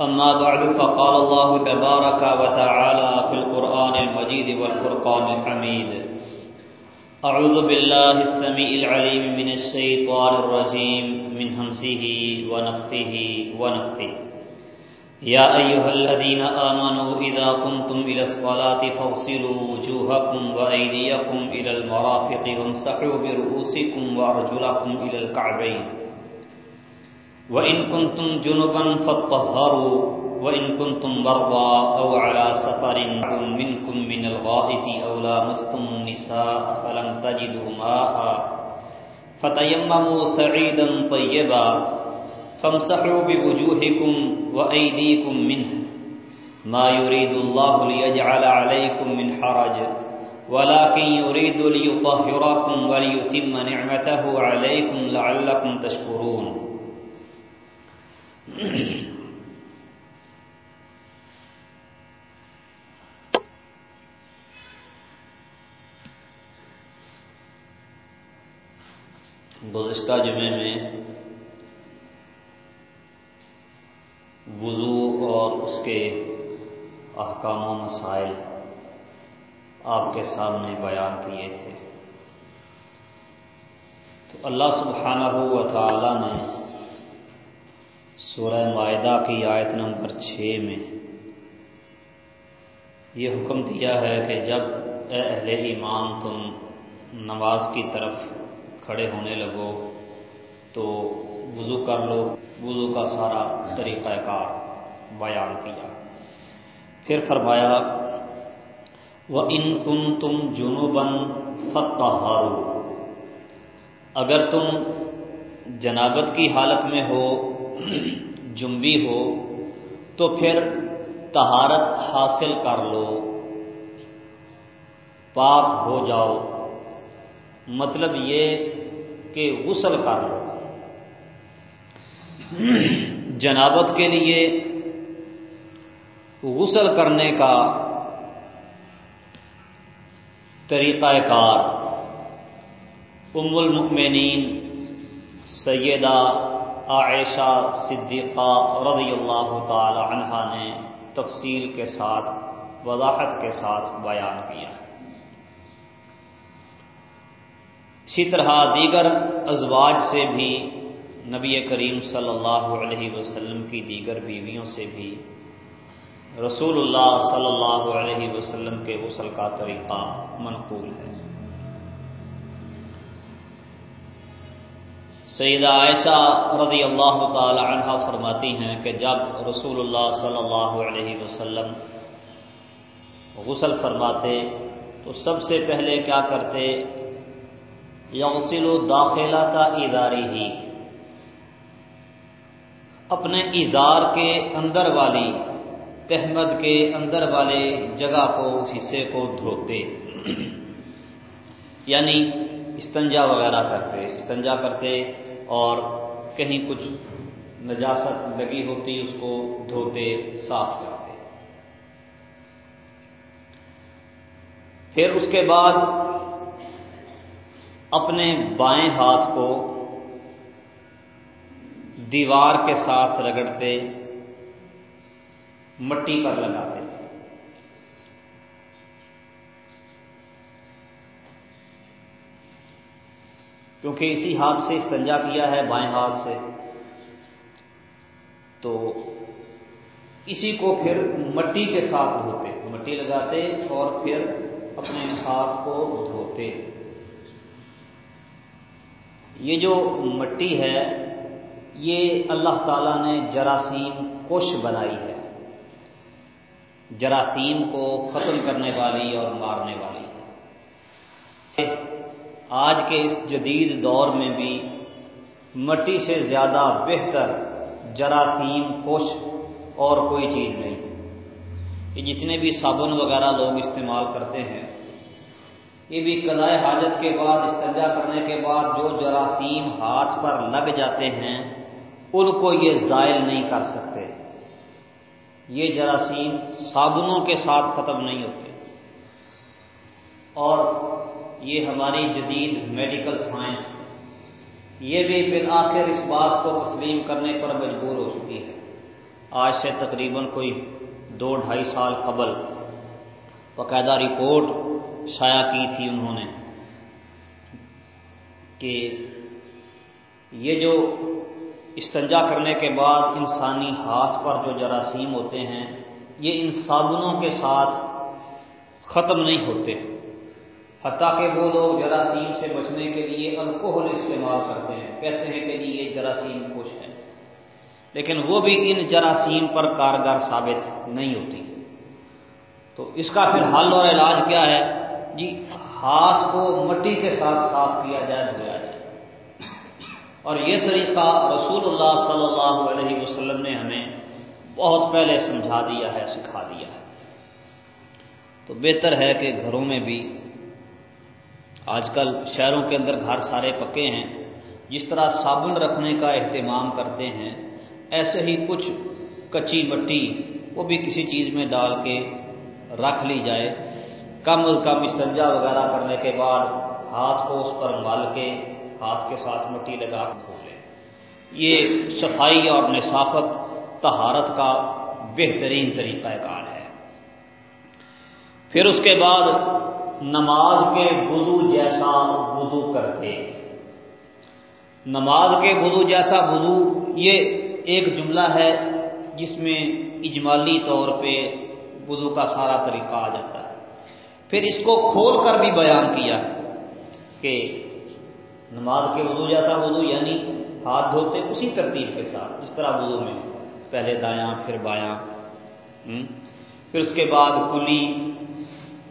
أما بعد، فقال الله تبارك وتعالى في القرآن المجيد والفرقان الحميد. أعوذ بالله السميع العليم من الشيطان الرجيم، من همسه ونفقه ونفقه يا أيها الذين آمنوا إذا قمتم إلى الصلاة فاغسلوا وجوهكم وأيديكم إلى المرافق وامسحوا برؤوسكم وأرجلكم إلى الكعبين. وإن كنتم جنبا فاطهروا وإن كنتم مرضى أو على سفر منكم من الغائط أو لامستم النساء فلم تجدوا ماء فتيمموا سعيدا طيبا فامسحوا بوجوهكم وأيديكم منه ما يريد الله ليجعل عليكم من حرج ولكن يريد ليطهركم وليتم نعمته عليكم لعلكم تشكرون گزشتہ جمعے میں وضو اور اس کے احکام و مسائل آپ کے سامنے بیان کیے تھے۔ تو اللہ سبحانہ و تعالی نے سورہ معدہ کی آیت نمبر چھ میں۔ یہ حکم دیا ہے کہ جب اے اہل ایمان تم نماز کی طرف کھڑے ہونے لگو تو وضو کر لو، وضو کا سارا طریقہ کار بیان کیا۔ پھر فرمایا وہ ان تم تم جنوبن فتح اگر تم جنابت کی حالت میں ہو جنبی ہو تو پھر تہارت حاصل کر لو۔ پاک ہو جاؤ۔ مطلب یہ کہ غسل کر لو۔ جنابت کے لیے غسل کرنے کا طریقہ کار۔ ام المؤمنین، سیدہ عائشہ صدیقہ رضی اللہ تعالی عنہ نے تفصیل کے ساتھ، وضاحت کے ساتھ بیان کیا۔ اسی طرح دیگر ازواج سے بھی، نبی کریم صلی اللہ علیہ وسلم کی دیگر بیویوں سے بھی رسول اللہ صلی اللہ علیہ وسلم کے غسل کا طریقہ منقول ہے۔ سیدہ عائشہ رضی اللہ تعالی عنہ فرماتی ہیں کہ جب رسول اللہ صلی اللہ علیہ وسلم غسل فرماتے تو سب سے پہلے کیا کرتے؟ یغسل و داخلہ کا اداری ہی اپنے اظہار کے اندر والی تحمد کے اندر والے جگہ کو، حصے کو دھوتے یعنی استنجا وغیرہ کرتے، استنجا کرتے اور کہیں کچھ نجاست لگی ہوتی اس کو دھوتے، صاف کرتے۔ پھر اس کے بعد اپنے بائیں ہاتھ کو دیوار کے ساتھ رگڑتے، مٹی پر لگاتے۔ کیونکہ اسی ہاتھ سے استنجا کیا ہے، بائیں ہاتھ سے۔ تو اسی کو پھر مٹی کے ساتھ دھوتے، مٹی لگاتے اور پھر اپنے ہاتھ کو دھوتے۔ یہ جو مٹی ہے، یہ اللہ تعالی نے جراثیم کوش بنائی ہے۔ جراثیم کو ختم کرنے والی اور مارنے والی۔ آج کے اس جدید دور میں بھی مٹی سے زیادہ بہتر جراثیم، کوش اور کوئی چیز نہیں۔ یہ جتنے بھی صابن وغیرہ لوگ استعمال کرتے ہیں، یہ بھی قضائے حاجت کے بعد، استنجا کرنے کے بعد جو جراثیم ہاتھ پر لگ جاتے ہیں، ان کو یہ زائل نہیں کر سکتے۔ یہ جراثیم صابنوں کے ساتھ ختم نہیں ہوتے۔ اور یہ ہماری جدید میڈیکل سائنس یہ بھی بالآخر اس بات کو تسلیم کرنے پر مجبور ہو چکی ہے۔ آج سے تقریباً کوئی دو ڈھائی سال قبل باقاعدہ رپورٹ شائع کی تھی انہوں نے کہ یہ جو استنجا کرنے کے بعد انسانی ہاتھ پر جو جراثیم ہوتے ہیں، یہ ان صابنوں کے ساتھ ختم نہیں ہوتے۔ حتیٰ کہ وہ لوگ جراثیم سے بچنے کے لیے الکوہل استعمال کرتے ہیں۔ کہتے ہیں کہ جی یہ جراثیم کچھ ہے۔ لیکن وہ بھی ان جراثیم پر کارگر ثابت نہیں ہوتی۔ تو اس کا پھر حل اور علاج کیا ہے؟ جی ہاتھ کو مٹی کے ساتھ صاف کیا جائے دھویا جائے۔ اور یہ طریقہ رسول اللہ صلی اللہ علیہ وسلم نے ہمیں بہت پہلے سمجھا دیا ہے، سکھا دیا ہے۔ تو بہتر ہے کہ گھروں میں بھی آج کل شہروں کے اندر گھر سارے پکے ہیں، جس طرح صابن رکھنے کا اہتمام کرتے ہیں، ایسے ہی کچھ کچی مٹی وہ بھی کسی چیز میں ڈال کے رکھ لی جائے۔ کم از کم استنجا وغیرہ کرنے کے بعد ہاتھ کو اس پر مال کے ہاتھ کے ساتھ مٹی لگا کے دھو لیں۔ یہ صفائی اور نصافت تہارت کا بہترین طریقہ کار ہے۔ پھر اس کے بعد نماز کے وضو جیسا وضو کرتے۔ نماز کے وضو جیسا وضو یہ ایک جملہ ہے جس میں اجمالی طور پہ وضو کا سارا طریقہ آ جاتا ہے۔ پھر اس کو کھول کر بھی بیان کیا ہے کہ نماز کے وضو جیسا وضو یعنی ہاتھ دھوتے اسی ترتیب کے ساتھ اس طرح وضو میں پہلے دایاں، پھر بایاں۔ پھر اس کے بعد کلی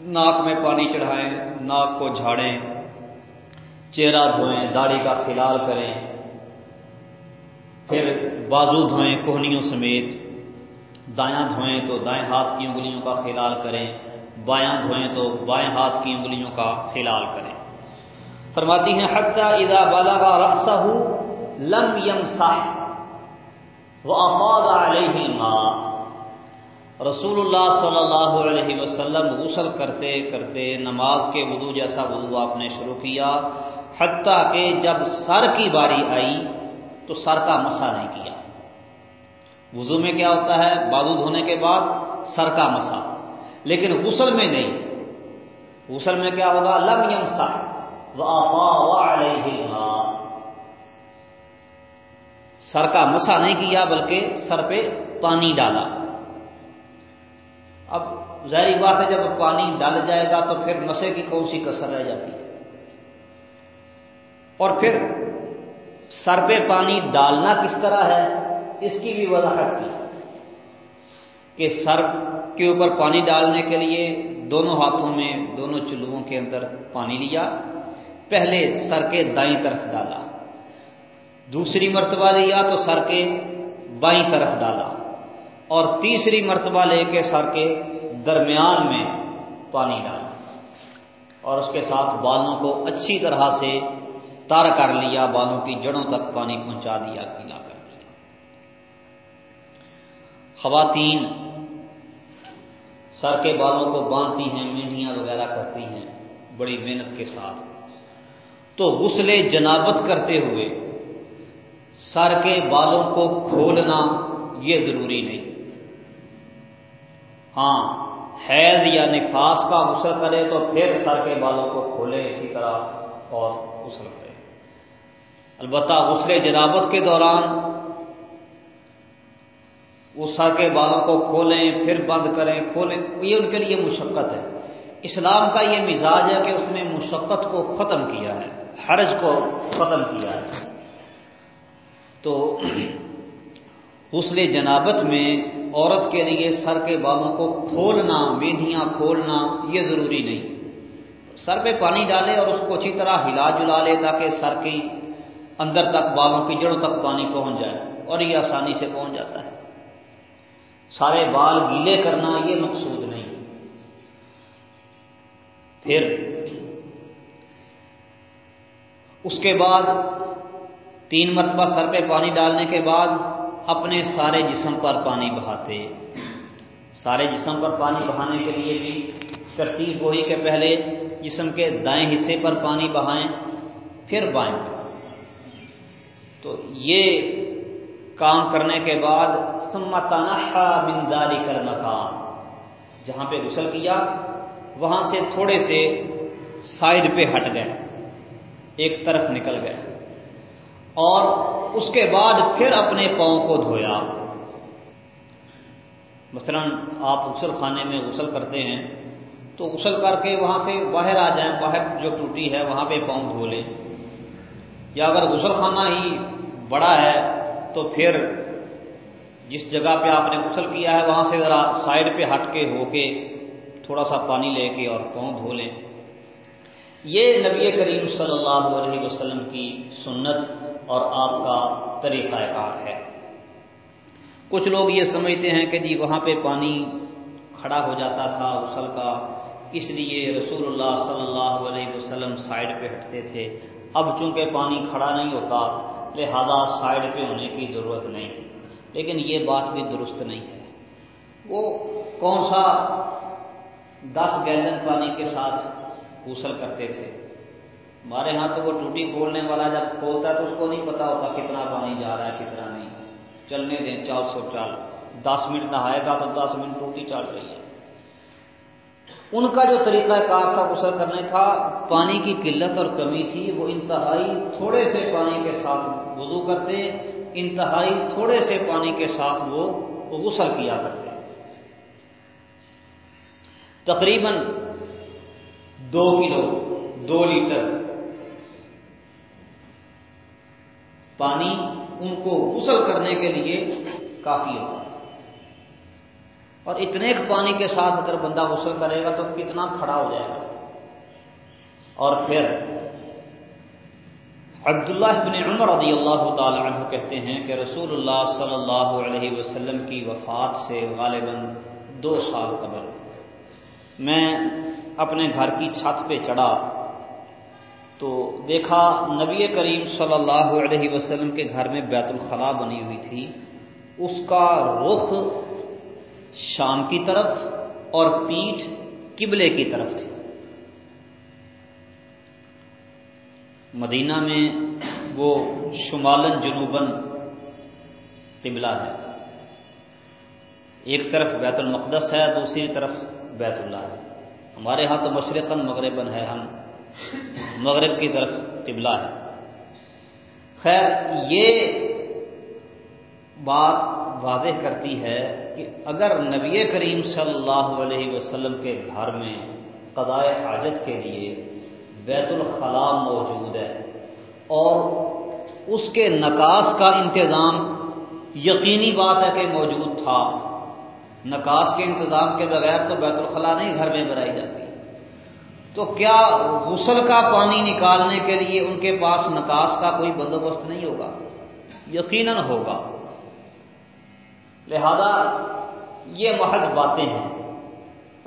ناک میں پانی چڑھائیں، ناک کو جھاڑیں، چہرہ دھوئیں، داڑھی کا خلال کریں، پھر بازو دھوئیں، کوہنیوں سمیت دایاں دھوئیں تو دائیں ہاتھ کی انگلیوں کا خلال کریں، بایاں دھوئیں تو بائیں ہاتھ کی انگلیوں کا خلال کریں۔ فرماتی ہیں، حتیٰ اذا بالغ رأسه لم يمسح وافاض علیہ الماء رسول اللہ صلی اللہ علیہ وسلم غسل کرتے کرتے نماز کے وضو جیسا وضو آپ نے شروع کیا، حتیٰ کہ جب سر کی باری آئی تو سر کا مسا نہیں کیا۔ وضو میں کیا ہوتا ہے؟ بازو دھونے کے بعد سر کا مسا۔ لیکن غسل میں نہیں۔ غسل میں کیا ہوگا؟ لم يمسح سر کا مسا نہیں کیا، بلکہ سر پہ پانی ڈالا۔ ظاہری بات ہے، جب پانی ڈال جائے گا تو پھر مسے کی کون سی کسر رہ جاتی ہے؟ اور پھر سر پہ پانی ڈالنا کس طرح ہے؟ اس کی بھی وضاحت کی۔ کہ سر کے اوپر پانی ڈالنے کے لیے دونوں ہاتھوں میں، دونوں چلوؤں کے اندر پانی لیا۔ پہلے سر کے دائیں طرف ڈالا۔ دوسری مرتبہ لیا تو سر کے بائیں طرف ڈالا۔ اور تیسری مرتبہ لے کے سر کے درمیان میں پانی ڈالا اور اس کے ساتھ بالوں کو اچھی طرح سے تار کر لیا، بالوں کی جڑوں تک پانی پہنچا دیا، گیلا کر دیا۔ خواتین سر کے بالوں کو باندھتی ہیں، مینڈیاں وغیرہ کرتی ہیں بڑی محنت کے ساتھ۔ تو غسل جنابت کرتے ہوئے سر کے بالوں کو کھولنا یہ ضروری نہیں۔ ہاں حیض یا نفاس کا غسل کرے تو پھر سر کے بالوں کو کھولے اسی طرح اور غسل کرے۔ البتہ غسل جنابت کے دوران وہ سر کے بالوں کو کھولیں، پھر بند کریں، کھولیں، یہ ان کے لیے مشقت ہے۔ اسلام کا یہ مزاج ہے کہ اس نے مشقت کو ختم کیا ہے، حرج کو ختم کیا ہے۔ تو غسل جنابت میں عورت کے لیے سر کے بالوں کو کھولنا میندیاں کھولنا، یہ ضروری نہیں۔ سر پہ پانی ڈالے اور اس کو اچھی طرح ہلا جلا لے تاکہ سر کی اندر تک بالوں کی جڑوں تک پانی پہنچ جائے اور یہ آسانی سے پہنچ جاتا ہے۔ سارے بال گیلے کرنا یہ مقصود نہیں۔ پھر اس کے بعد تین مرتبہ سر پہ پانی ڈالنے کے بعد اپنے سارے جسم پر پانی بہاتے۔ سارے جسم پر پانی بہانے کے لیے بھی ترتیب وہی کہ پہلے جسم کے دائیں حصے پر پانی بہائیں، پھر بائیں۔ تو یہ کام کرنے کے بعد سمتانہ بنداری کر مکان جہاں پہ غسل کیا، وہاں سے تھوڑے سے سائڈ پہ ہٹ گئے، ایک طرف نکل گئے۔ اور اس کے بعد پھر اپنے پاؤں کو دھویا۔ مثلا آپ غسل خانے میں غسل کرتے ہیں، تو غسل کر کے وہاں سے باہر آ جائیں، باہر جو ٹوٹی ہے، وہاں پہ پاؤں دھو لیں۔ یا اگر غسل خانہ ہی بڑا ہے، تو پھر جس جگہ پہ آپ نے غسل کیا ہے، وہاں سے ذرا سائڈ پہ ہٹ کے ہو کے تھوڑا سا پانی لے کے اور پاؤں دھو لیں۔ یہ نبی کریم صلی اللہ علیہ وسلم کی سنت اور آپ کا طریقہ کار ہے۔ کچھ لوگ یہ سمجھتے ہیں کہ جی وہاں پہ پانی کھڑا ہو جاتا تھا غسل کا، اس لیے رسول اللہ صلی اللہ علیہ وسلم سائڈ پہ ہٹتے تھے۔ اب چونکہ پانی کھڑا نہیں ہوتا، لہذا سائڈ پہ ہونے کی ضرورت نہیں۔ لیکن یہ بات بھی درست نہیں ہے۔ وہ کون سا دس گیلن پانی کے ساتھ غسل کرتے تھے؟ ہمارے ہاں تو وہ ٹوٹی کھولنے والا جب کھولتا ہے تو اس کو نہیں پتا ہوتا کتنا پانی جا رہا ہے، کتنا نہیں۔ چلنے دیں چار سو چال۔ دس منٹ نہائے گا تو دس منٹ ٹوٹی چل رہی ہے۔ ان کا جو طریقہ کار تھا غسل کرنے کا، پانی کی قلت اور کمی تھی، وہ انتہائی تھوڑے سے پانی کے ساتھ وضو کرتے، انتہائی تھوڑے سے پانی کے ساتھ وہ غسل کیا کرتے۔ تقریباً دو کلو، دو لیٹر۔ پانی ان کو غسل کرنے کے لیے کافی ہوتا اور اتنے پانی کے ساتھ اگر بندہ غسل کرے گا تو کتنا کھڑا ہو جائے گا۔ اور پھر عبداللہ ابن عمر رضی اللہ تعالی عنہ کہتے ہیں کہ رسول اللہ صلی اللہ علیہ وسلم کی وفات سے غالباً دو سال قبل میں اپنے گھر کی چھت پہ چڑھا۔ تو دیکھا نبی کریم صلی اللہ علیہ وسلم کے گھر میں بیت الخلاء بنی ہوئی تھی۔ اس کا رخ شام کی طرف اور پیٹھ قبلے کی طرف تھی مدینہ میں وہ شمالن جنوبن قبلہ ہے۔ ایک طرف بیت المقدس ہے، دوسری طرف بیت اللہ ہے۔ ہمارے ہاں تو مشرقن مغربن ہے۔ ہم مغرب کی طرف قبلہ ہے۔ خیر، یہ بات واضح کرتی ہے کہ اگر نبی کریم صلی اللہ علیہ وسلم کے گھر میں قضاء حاجت کے لیے بیت الخلاء موجود ہے اور اس کے نکاس کا انتظام یقینی بات ہے کہ موجود تھا، نکاس کے انتظام کے بغیر تو بیت الخلاء نہیں گھر میں بنائی جاتی۔ تو کیا غسل کا پانی نکالنے کے لیے ان کے پاس نکاس کا کوئی بندوبست نہیں ہوگا؟ یقیناً ہوگا۔ لہذا یہ محض باتیں ہیں۔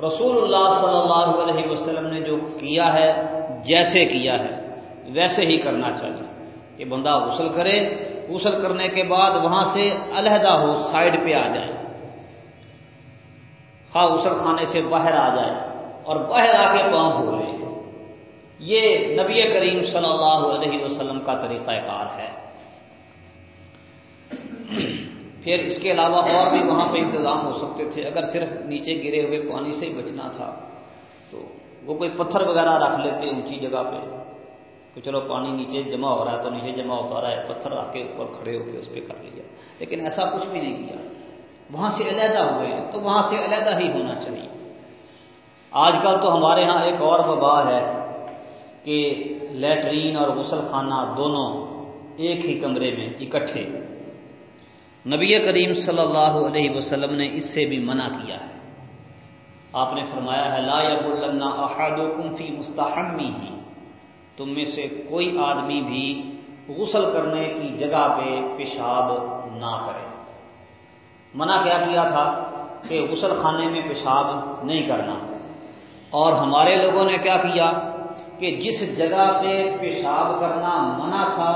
رسول اللہ صلی اللہ علیہ وسلم نے جو کیا ہے، جیسے کیا ہے، ویسے ہی کرنا چاہیے۔ کہ بندہ غسل کرے، غسل کرنے کے بعد وہاں سے علیحدہ ہو سائڈ پہ آ جائے۔ خواہ غسل خانے سے باہر آ جائے۔ اور باہر آ کے پاؤں دھو لے یہ نبی کریم صلی اللہ علیہ وسلم کا طریقہ کار ہے۔ پھر اس کے علاوہ اور بھی وہاں پہ انتظام ہو سکتے تھے۔ اگر صرف نیچے گرے ہوئے پانی سے ہی بچنا تھا، تو وہ کوئی پتھر وغیرہ رکھ لیتے اونچی جگہ پہ۔ کہ چلو پانی نیچے جمع ہو رہا ہے تو نیچے جمع ہوتا رہا ہے، پتھر رکھ کے اوپر کھڑے ہو کے اس پہ کر لیا۔ لیکن ایسا کچھ بھی نہیں کیا۔ وہاں سے علیحدہ ہوئے، تو وہاں سے علیحدہ ہی ہونا چاہیے۔ آج کل تو ہمارے ہاں ایک اور وبا ہے کہ لیٹرین اور غسل خانہ دونوں ایک ہی کمرے میں اکٹھے۔ نبی کریم صلی اللہ علیہ وسلم نے اس سے بھی منع کیا ہے۔ آپ نے فرمایا ہے، لا یب اللہ احاد فی مستحمی ہی تم میں سے کوئی آدمی بھی غسل کرنے کی جگہ پہ پیشاب نہ کرے۔ منع کیا کیا تھا کہ غسل خانے میں پیشاب نہیں کرنا۔ اور ہمارے لوگوں نے کیا کیا کہ جس جگہ پہ پیشاب کرنا منع تھا،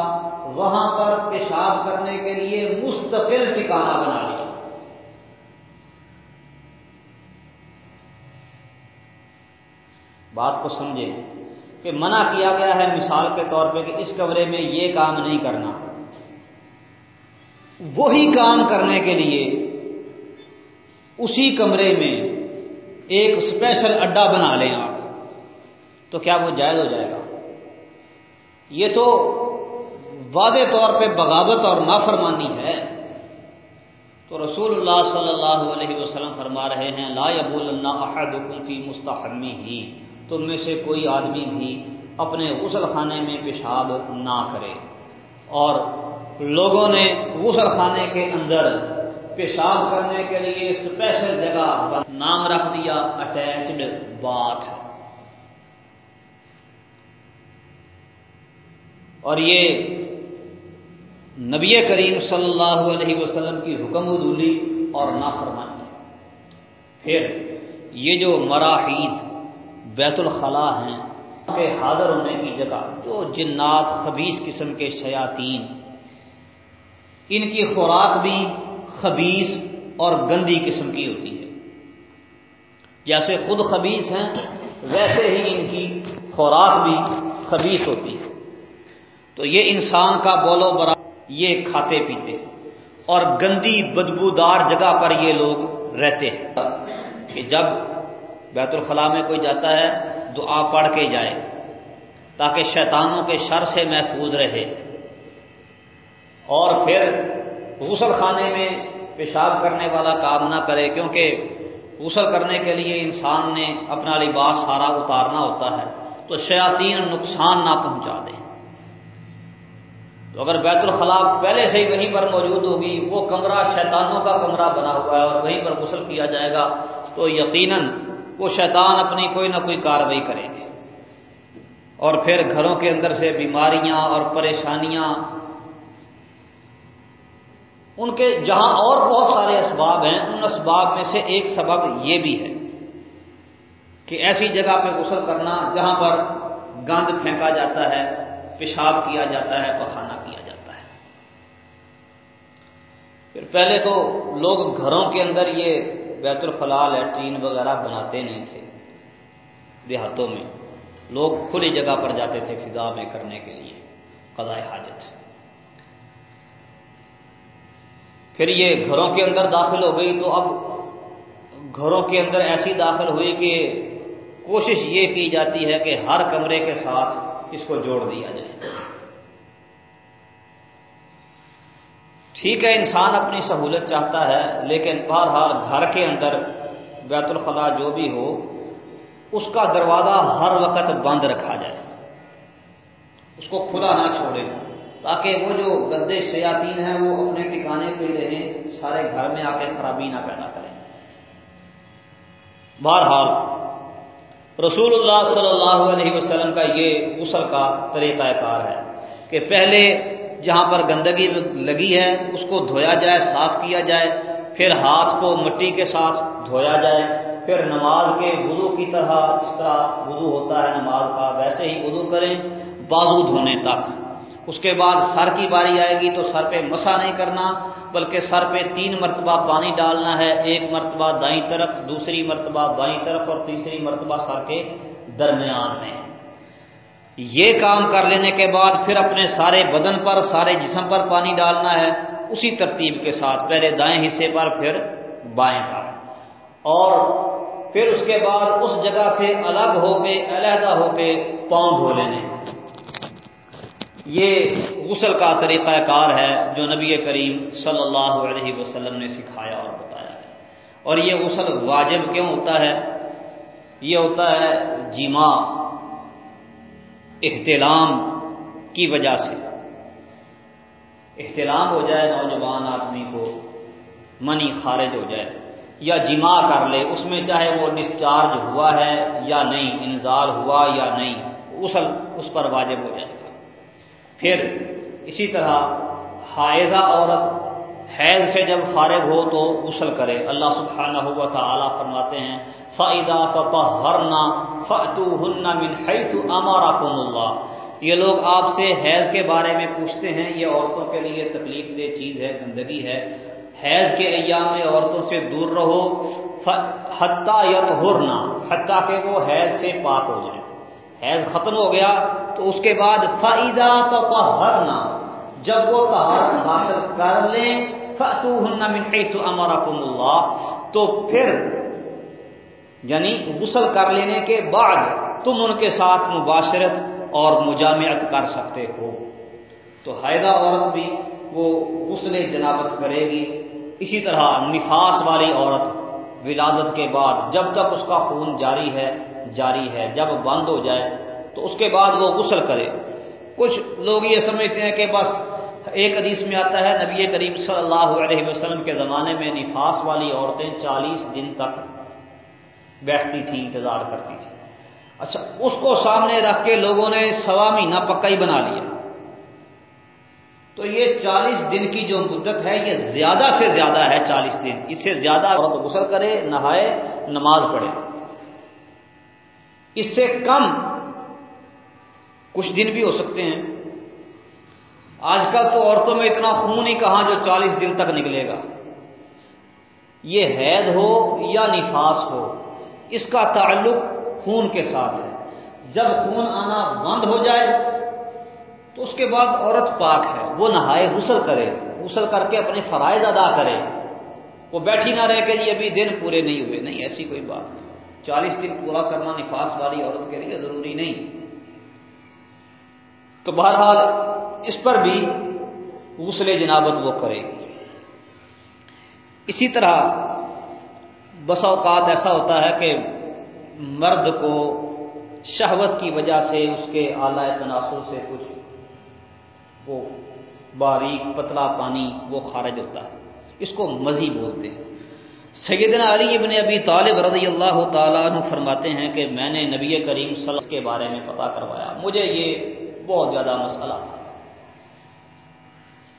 وہاں پر پیشاب کرنے کے لیے مستقل ٹھکانا بنا لیا۔ بات کو سمجھے کہ منع کیا گیا ہے مثال کے طور پہ کہ اس کمرے میں یہ کام نہیں کرنا۔ وہی کام کرنے کے لیے اسی کمرے میں ایک اسپیشل اڈا بنا لیں آپ۔ تو کیا وہ جائز ہو جائے گا؟ یہ تو واضح طور پہ بغاوت اور نافرمانی ہے۔ تو رسول اللہ صلی اللہ علیہ وسلم فرما رہے ہیں، لا یبول اللہ احدکم فی مستحمی ہی تم میں سے کوئی آدمی بھی اپنے غسل خانے میں پیشاب نہ کرے۔ اور لوگوں نے غسل خانے کے اندر پیشاب کرنے کے لیے اسپیشل جگہ نام رکھ دیا اٹیچڈ باتھ اور یہ نبی کریم صلی اللہ علیہ وسلم کی حکم ادولی اور نافرمانی. پھر یہ جو مراحیز بیت الخلاء ہیں، کے حاضر ہونے کی جگہ، جو جنات خبیص قسم کے شیاطین، ان کی خوراک بھی خبیص اور گندی قسم کی ہوتی ہے۔ جیسے خود خبیص ہیں، ویسے ہی ان کی خوراک بھی خبیص ہوتی ہے۔ تو یہ انسان کا بولو برا، یہ کھاتے پیتے اور گندی بدبودار جگہ پر یہ لوگ رہتے ہیں۔ کہ جب بیت الخلاء میں کوئی جاتا ہے، دعا پڑھ کے جائے، تاکہ شیطانوں کے شر سے محفوظ رہے۔ اور پھر غسل خانے میں پیشاب کرنے والا کام نہ کرے، کیونکہ غسل کرنے کے لیے انسان نے اپنا لباس سارا اتارنا ہوتا ہے، تو شیاطین نقصان نہ پہنچا دیں۔ تو اگر بیت الخلاء پہلے سے ہی وہیں پر موجود ہوگی، وہ کمرہ شیطانوں کا کمرہ بنا ہوا ہے اور وہیں پر غسل کیا جائے گا، تو یقیناً وہ شیطان اپنی کوئی نہ کوئی کاروائی کریں گے۔ اور پھر گھروں کے اندر سے بیماریاں اور پریشانیاں ان کے جہاں اور بہت سارے اسباب ہیں، ان اسباب میں سے ایک سبب یہ بھی ہے کہ ایسی جگہ پہ غسل کرنا جہاں پر گند پھینکا جاتا ہے، پیشاب کیا جاتا ہے پخانا کیا جاتا ہے۔ پھر پہلے تو لوگ گھروں کے اندر یہ بیت الخلاء، لیٹرین وغیرہ بناتے نہیں تھے دیہاتوں میں۔ لوگ کھلی جگہ پر جاتے تھے فضا میں کرنے کے لیے، قضاء حاجت۔ پھر یہ گھروں کے اندر داخل ہو گئی تو اب گھروں کے اندر ایسی داخل ہوئی کہ کوشش یہ کی جاتی ہے کہ ہر کمرے کے ساتھ اس کو جوڑ دیا جائے۔ ٹھیک ہے، انسان اپنی سہولت چاہتا ہے، لیکن بہرحال گھر کے اندر بیت الخلاء جو بھی ہو، اس کا دروازہ ہر وقت بند رکھا جائے۔ اس کو کھلا نہ چھوڑے۔ تاکہ وہ جو گدے شیاطین ہیں وہ اپنے ٹکانے پہ رہیں، سارے گھر میں آ کے خرابی نہ پیدا کریں۔ بہرحال رسول اللہ صلی اللہ علیہ وسلم کا یہ غسل کا طریقہ کار ہے کہ پہلے جہاں پر گندگی لگی ہے، اس کو دھویا جائے، صاف کیا جائے، پھر ہاتھ کو مٹی کے ساتھ دھویا جائے، پھر نماز کے وضو کی طرح اس طرح وضو ہوتا ہے نماز کا، ویسے ہی وضو کریں، بازو دھونے تک۔ اس کے بعد سر کی باری آئے گی تو سر پہ مسا نہیں کرنا، بلکہ سر پہ تین مرتبہ پانی ڈالنا ہے، ایک مرتبہ دائیں طرف، دوسری مرتبہ بائیں طرف اور تیسری مرتبہ سر کے درمیان میں۔ یہ کام کر لینے کے بعد پھر اپنے سارے بدن پر، سارے جسم پر پانی ڈالنا ہے۔ اسی ترتیب کے ساتھ پہلے دائیں حصے پر، پھر بائیں پر۔ اور پھر اس کے بعد اس جگہ سے الگ ہو کے، علیحدہ ہو کے پاؤں دھو لینے۔ یہ غسل کا طریقہ کار ہے جو نبی کریم صلی اللہ علیہ وسلم نے سکھایا اور بتایا ہے۔ اور یہ غسل واجب کیوں ہوتا ہے؟ یہ ہوتا ہے جیما، احتلام کی وجہ سے۔ احتلام ہو جائے نوجوان آدمی کو، منی خارج ہو جائے یا جمع کر لے، اس میں چاہے وہ ڈسچارج ہوا ہے یا نہیں انضار ہوا یا نہیں اسل اس پر واجب ہو جائے۔ پھر اسی طرح حائضہ عورت حیض سے جب فارغ ہو تو غسل کرے۔ اللہ سبحانہ ہوا تھا اعلیٰ فرماتے ہیں فعدہ تو ہرنا ہننا من حیث امارا اللہ یہ لوگ آپ سے حیض کے بارے میں پوچھتے ہیں، یہ عورتوں کے لیے تکلیف دہ چیز ہے، گندگی ہے۔ حیض کے ایام میں عورتوں سے دور رہو حتیٰ یت ہرنا حتیٰ کہ وہ حیض سے پاک ہو جائے حیض ختم ہو گیا تو اس کے بعد فائدہ تو ہرنا جب وہ طہارت حاصل کر لیں، فَأْتُوهُنَّ مِنْ حَيْثُ أَمَرَكُمُ اللَّهُ، تو پھر یعنی غسل کر لینے کے بعد تم ان کے ساتھ مباشرت اور مجامعت کر سکتے ہو۔ تو حیدہ عورت بھی وہ غسل جنابت کرے گی۔ اسی طرح نفاس والی عورت ولادت کے بعد، جب تک اس کا خون جاری ہے جاری ہے، جب بند ہو جائے تو اس کے بعد وہ غسل کرے۔ کچھ لوگ یہ سمجھتے ہیں کہ بس ایک حدیث میں آتا ہے، نبی کریم صلی اللہ علیہ وسلم کے زمانے میں نفاس والی عورتیں چالیس دن تک بیٹھتی تھیں، انتظار کرتی تھیں۔ اچھا اس کو سامنے رکھ کے لوگوں نے سوا مہینہ پکا ہی بنا لیا۔ تو یہ چالیس دن کی جو مدت ہے، یہ زیادہ سے زیادہ ہے چالیس دن۔ اس سے زیادہ عورت غسل کرے، نہائے، نماز پڑھے۔ اس سے کم کچھ دن بھی ہو سکتے ہیں۔ آج کل تو عورتوں میں اتنا خون ہی کہاں جو چالیس دن تک نکلے گا۔ یہ حید ہو یا نفاس ہو، اس کا تعلق خون کے ساتھ ہے۔ جب خون آنا بند ہو جائے تو اس کے بعد عورت پاک ہے، وہ نہائے غسل کرے، غسل کر کے اپنے فرائض ادا کرے۔ وہ بیٹھی نہ رہے کہ جی ابھی دن پورے نہیں ہوئے، نہیں، ایسی کوئی بات نہیں۔ چالیس دن پورا کرنا نفاس والی عورت کے لیے ضروری نہیں۔ تو بہرحال اس پر بھی غسل جنابت وہ کرے۔ گی اسی طرح بس اوقات ایسا ہوتا ہے کہ مرد کو شہوت کی وجہ سے اس کے اعلی تناسل سے کچھ وہ باریک پتلا پانی وہ خارج ہوتا ہے۔ اس کو مزی بولتے ہیں۔ سیدنا علی ابن ابی طالب رضی اللہ تعالیٰ عنہ فرماتے ہیں کہ میں نے نبی کریم صلی اللہ کے بارے میں پتا کروایا۔ مجھے یہ بہت زیادہ مسئلہ تھا۔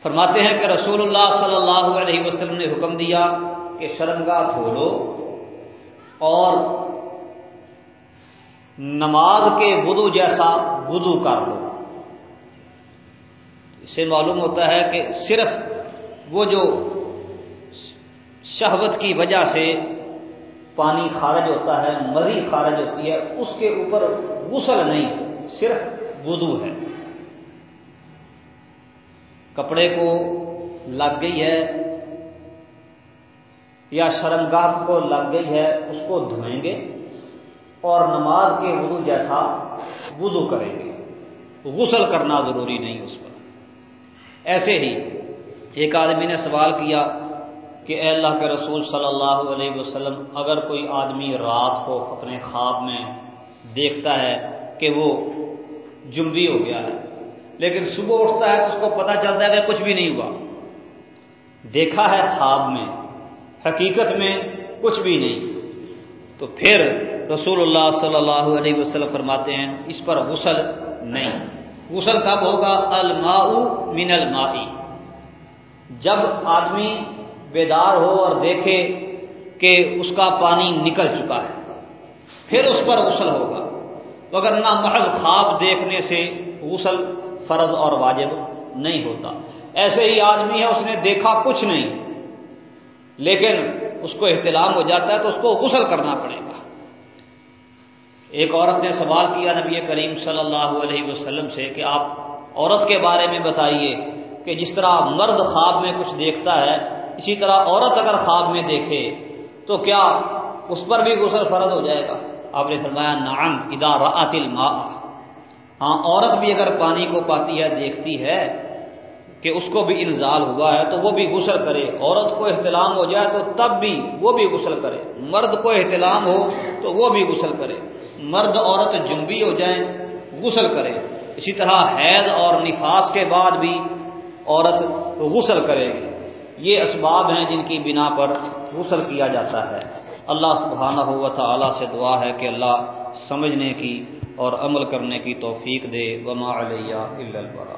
فرماتے ہیں کہ رسول اللہ صلی اللہ علیہ وسلم نے حکم دیا کہ شرمگاہ دھو لو اور نماز کے بدو جیسا بدو کر لو۔ اس سے معلوم ہوتا ہے کہ صرف وہ جو شہوت کی وجہ سے پانی خارج ہوتا ہے مری خارج ہوتی ہے، اس کے اوپر غسل نہیں، صرف وضو ہے۔ کپڑے کو لگ گئی ہے یا شرمگاہ کو لگ گئی ہے، اس کو دھوئیں گے اور نماز کے وضو جیسا وضو کریں گے۔ غسل کرنا ضروری نہیں اس پر۔ ایسے ہی ایک آدمی نے سوال کیا کہ اے اللہ کے رسول صلی اللہ علیہ وسلم اگر کوئی آدمی رات کو اپنے خواب میں دیکھتا ہے کہ وہ جمبی ہو گیا ہے، لیکن صبح اٹھتا ہے تو اس کو پتا چلتا ہے کہ کچھ بھی نہیں ہوا۔ دیکھا ہے خواب میں، حقیقت میں کچھ بھی نہیں۔ تو پھر رسول اللہ صلی اللہ علیہ وسلم فرماتے ہیں، اس پر غسل نہیں۔ غسل کب ہوگا؟ الماء من المائی جب آدمی بیدار ہو اور دیکھے کہ اس کا پانی نکل چکا ہے، پھر اس پر غسل ہوگا۔ مگر نہ محض خواب دیکھنے سے غسل فرض اور واجب نہیں ہوتا۔ ایسے ہی آدمی ہے، اس نے دیکھا کچھ نہیں، لیکن اس کو احتلام ہو جاتا ہے تو اس کو غسل کرنا پڑے گا۔ ایک عورت نے سوال کیا نبی کریم صلی اللہ علیہ وسلم سے کہ آپ عورت کے بارے میں بتائیے کہ جس طرح مرد خواب میں کچھ دیکھتا ہے اسی طرح عورت اگر خواب میں دیکھے تو کیا اس پر بھی غسل فرض ہو جائے گا؟ آپ نے فرمایا، نعم ادا رات الماء۔ ہاں عورت بھی اگر پانی کو پاتی ہے، دیکھتی ہے کہ اس کو بھی انزال ہوا ہے تو وہ بھی غسل کرے۔ عورت کو احتلام ہو جائے تو تب بھی وہ بھی غسل کرے۔ مرد کو احتلام ہو تو وہ بھی غسل کرے۔ مرد، عورت جنبی ہو جائیں، غسل کرے۔ اسی طرح حید اور نفاس کے بعد بھی عورت غسل کرے گی۔ یہ اسباب ہیں جن کی بنا پر غسل کیا جاتا ہے۔ اللہ سبحانہ ہوا تعالیٰ سے دعا ہے کہ اللہ سمجھنے کی اور عمل کرنے کی توفیق دے۔ وما علیہ اللہ